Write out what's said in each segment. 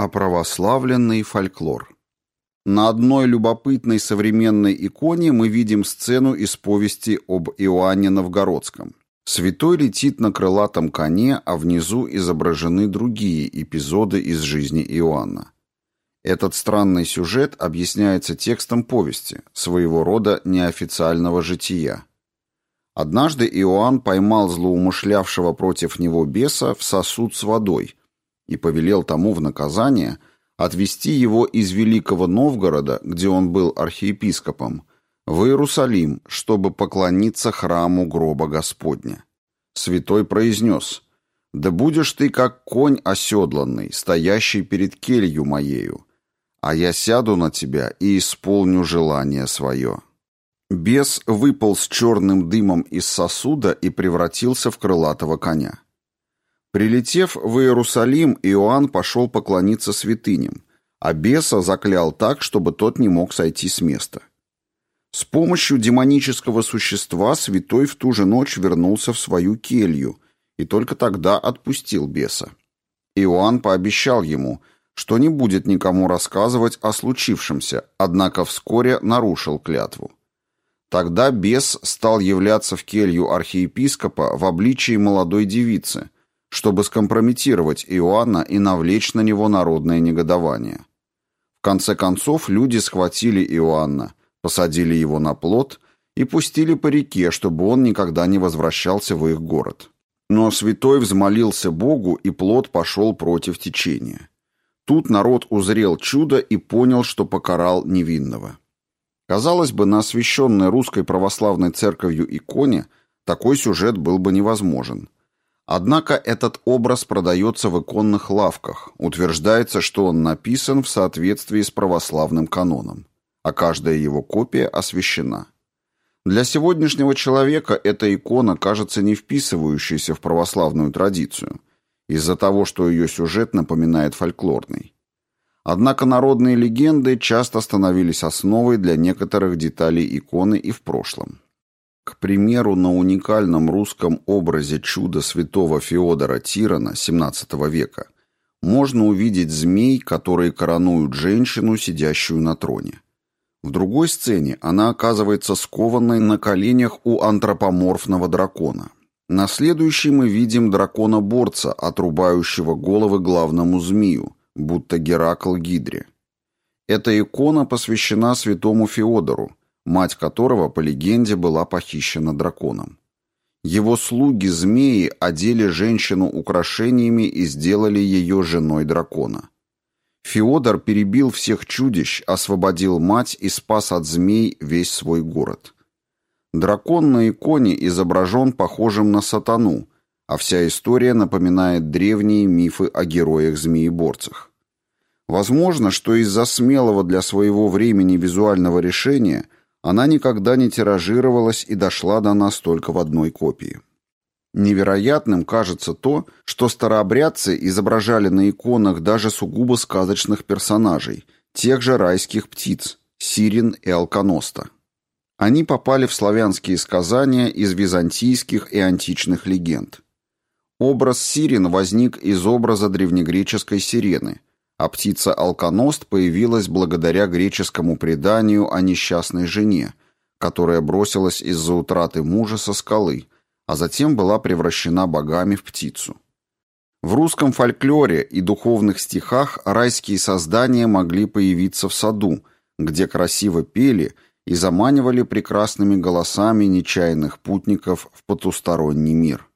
Оправославленный фольклор. На одной любопытной современной иконе мы видим сцену из повести об Иоанне Новгородском. Святой летит на крылатом коне, а внизу изображены другие эпизоды из жизни Иоанна. Этот странный сюжет объясняется текстом повести, своего рода неофициального жития. Однажды Иоанн поймал злоумышлявшего против него беса в сосуд с водой и повелел тому в наказание отвести его из Великого Новгорода, где он был архиепископом, в Иерусалим, чтобы поклониться храму гроба Господня. Святой произнес «Да будешь ты, как конь оседланный, стоящий перед келью моею, а я сяду на тебя и исполню желание свое». Бес выпал с черным дымом из сосуда и превратился в крылатого коня. Прилетев в Иерусалим, Иоанн пошел поклониться святыням, а беса заклял так, чтобы тот не мог сойти с места. С помощью демонического существа святой в ту же ночь вернулся в свою келью и только тогда отпустил беса. Иоанн пообещал ему, что не будет никому рассказывать о случившемся, однако вскоре нарушил клятву. Тогда бес стал являться в келью архиепископа в обличии молодой девицы, чтобы скомпрометировать Иоанна и навлечь на него народное негодование. В конце концов люди схватили Иоанна, посадили его на плот и пустили по реке, чтобы он никогда не возвращался в их город. Но святой взмолился Богу, и плот пошел против течения. Тут народ узрел чудо и понял, что покарал невинного. Казалось бы, на освященной русской православной церковью иконе такой сюжет был бы невозможен. Однако этот образ продается в иконных лавках, утверждается, что он написан в соответствии с православным каноном, а каждая его копия освящена. Для сегодняшнего человека эта икона кажется не вписывающейся в православную традицию, из-за того, что ее сюжет напоминает фольклорный. Однако народные легенды часто становились основой для некоторых деталей иконы и в прошлом. К примеру, на уникальном русском образе чуда святого Феодора Тирана XVII века можно увидеть змей, которые коронуют женщину, сидящую на троне. В другой сцене она оказывается скованной на коленях у антропоморфного дракона. На следующей мы видим дракона-борца, отрубающего головы главному змею, будто Геракл Гидре. Эта икона посвящена святому Феодору, мать которого, по легенде, была похищена драконом. Его слуги-змеи одели женщину украшениями и сделали ее женой дракона. Феодор перебил всех чудищ, освободил мать и спас от змей весь свой город. Дракон на иконе изображен похожим на сатану, а вся история напоминает древние мифы о героях-змееборцах. Возможно, что из-за смелого для своего времени визуального решения она никогда не тиражировалась и дошла до нас только в одной копии. Невероятным кажется то, что старообрядцы изображали на иконах даже сугубо сказочных персонажей, тех же райских птиц, сирен и алконоста. Они попали в славянские сказания из византийских и античных легенд. Образ сирен возник из образа древнегреческой сирены, а птица алконост появилась благодаря греческому преданию о несчастной жене, которая бросилась из-за утраты мужа со скалы, а затем была превращена богами в птицу. В русском фольклоре и духовных стихах райские создания могли появиться в саду, где красиво пели и заманивали прекрасными голосами нечаянных путников в потусторонний мир.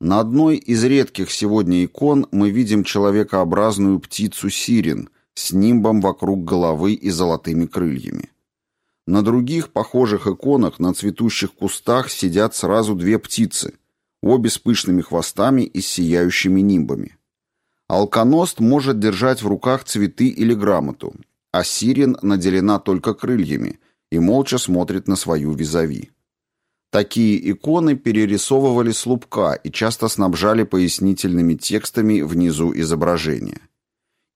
На одной из редких сегодня икон мы видим человекообразную птицу сирен с нимбом вокруг головы и золотыми крыльями. На других похожих иконах на цветущих кустах сидят сразу две птицы, обе с пышными хвостами и сияющими нимбами. Алконост может держать в руках цветы или грамоту, а сирен наделена только крыльями и молча смотрит на свою визави. Такие иконы перерисовывали с и часто снабжали пояснительными текстами внизу изображения.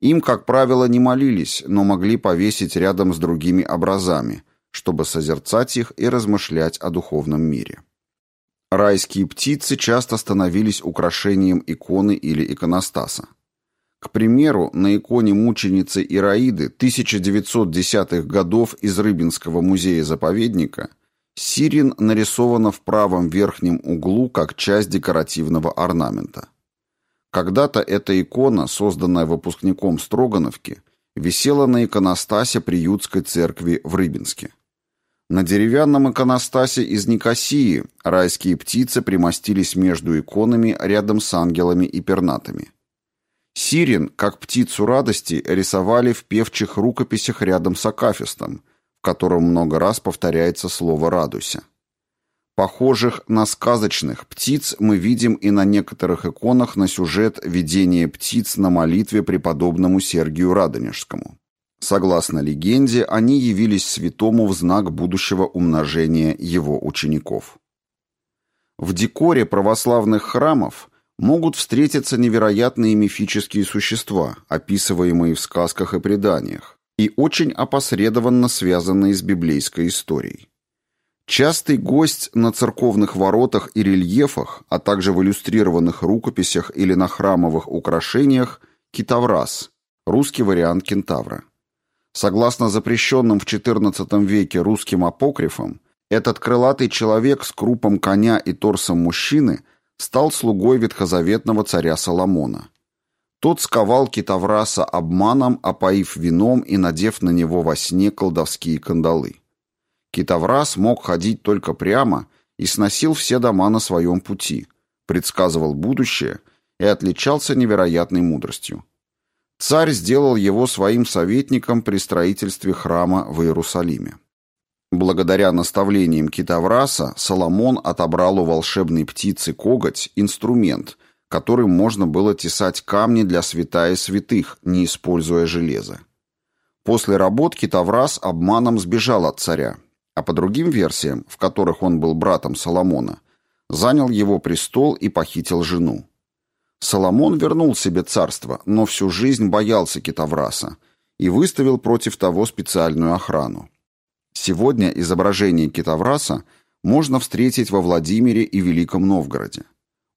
Им, как правило, не молились, но могли повесить рядом с другими образами, чтобы созерцать их и размышлять о духовном мире. Райские птицы часто становились украшением иконы или иконостаса. К примеру, на иконе мученицы Ираиды 1910-х годов из Рыбинского музея-заповедника Сирин нарисована в правом верхнем углу как часть декоративного орнамента. Когда-то эта икона, созданная выпускником Строгановки, висела на иконостасе Приютской церкви в Рыбинске. На деревянном иконостасе из Никосии райские птицы примостились между иконами рядом с ангелами и пернатами. Сирин, как птицу радости, рисовали в певчих рукописях рядом с Акафистом, котором много раз повторяется слово «радуйся». Похожих на сказочных птиц мы видим и на некоторых иконах на сюжет видения птиц на молитве преподобному Сергию Радонежскому. Согласно легенде, они явились святому в знак будущего умножения его учеников. В декоре православных храмов могут встретиться невероятные мифические существа, описываемые в сказках и преданиях, и очень опосредованно связанные с библейской историей. Частый гость на церковных воротах и рельефах, а также в иллюстрированных рукописях или на храмовых украшениях – китаврас, русский вариант кентавра. Согласно запрещенным в XIV веке русским апокрифам, этот крылатый человек с крупом коня и торсом мужчины стал слугой ветхозаветного царя Соломона. Тот сковал китавраса обманом, опоив вином и надев на него во сне колдовские кандалы. Китаврас мог ходить только прямо и сносил все дома на своем пути, предсказывал будущее и отличался невероятной мудростью. Царь сделал его своим советником при строительстве храма в Иерусалиме. Благодаря наставлениям Китавраса Соломон отобрал у волшебной птицы коготь инструмент, которым можно было тесать камни для святая святых, не используя железо. После работ Китаврас обманом сбежал от царя, а по другим версиям, в которых он был братом Соломона, занял его престол и похитил жену. Соломон вернул себе царство, но всю жизнь боялся Китавраса и выставил против того специальную охрану. Сегодня изображение Китавраса можно встретить во Владимире и Великом Новгороде.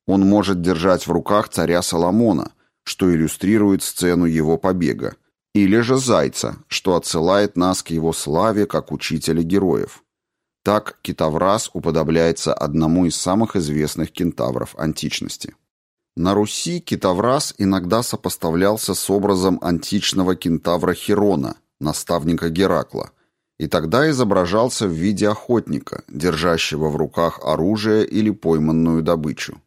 Он может держать в руках царя Соломона, что иллюстрирует сцену его побега, или же зайца, что отсылает нас к его славе как учителя героев. Так Китаврас уподобляется одному из самых известных кентавров античности. На Руси китаврас иногда сопоставлялся с образом античного кентавра Хирона, наставника Геракла, и тогда изображался в виде охотника, держащего в руках оружие или пойманную добычу.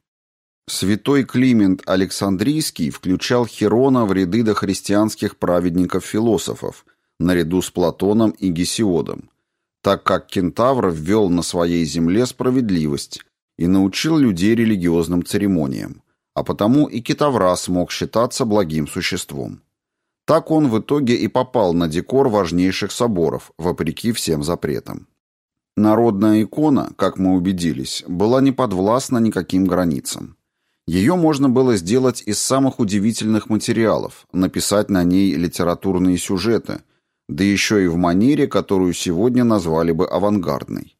Святой Климент Александрийский включал Хирона в ряды дохристианских праведников-философов, наряду с Платоном и Гесиодом, так как кентавр ввел на своей земле справедливость и научил людей религиозным церемониям а потому и китоврас мог считаться благим существом. Так он в итоге и попал на декор важнейших соборов, вопреки всем запретам. Народная икона, как мы убедились, была не подвластна никаким границам. Ее можно было сделать из самых удивительных материалов, написать на ней литературные сюжеты, да еще и в манере, которую сегодня назвали бы авангардной.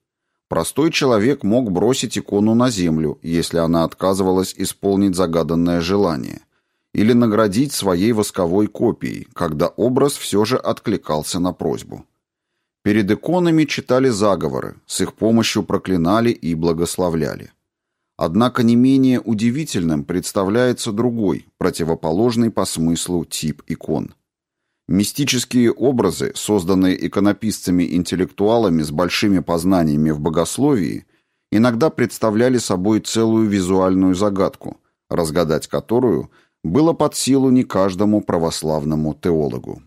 Простой человек мог бросить икону на землю, если она отказывалась исполнить загаданное желание, или наградить своей восковой копией, когда образ все же откликался на просьбу. Перед иконами читали заговоры, с их помощью проклинали и благословляли. Однако не менее удивительным представляется другой, противоположный по смыслу тип икон – Мистические образы, созданные иконописцами-интеллектуалами с большими познаниями в богословии, иногда представляли собой целую визуальную загадку, разгадать которую было под силу не каждому православному теологу.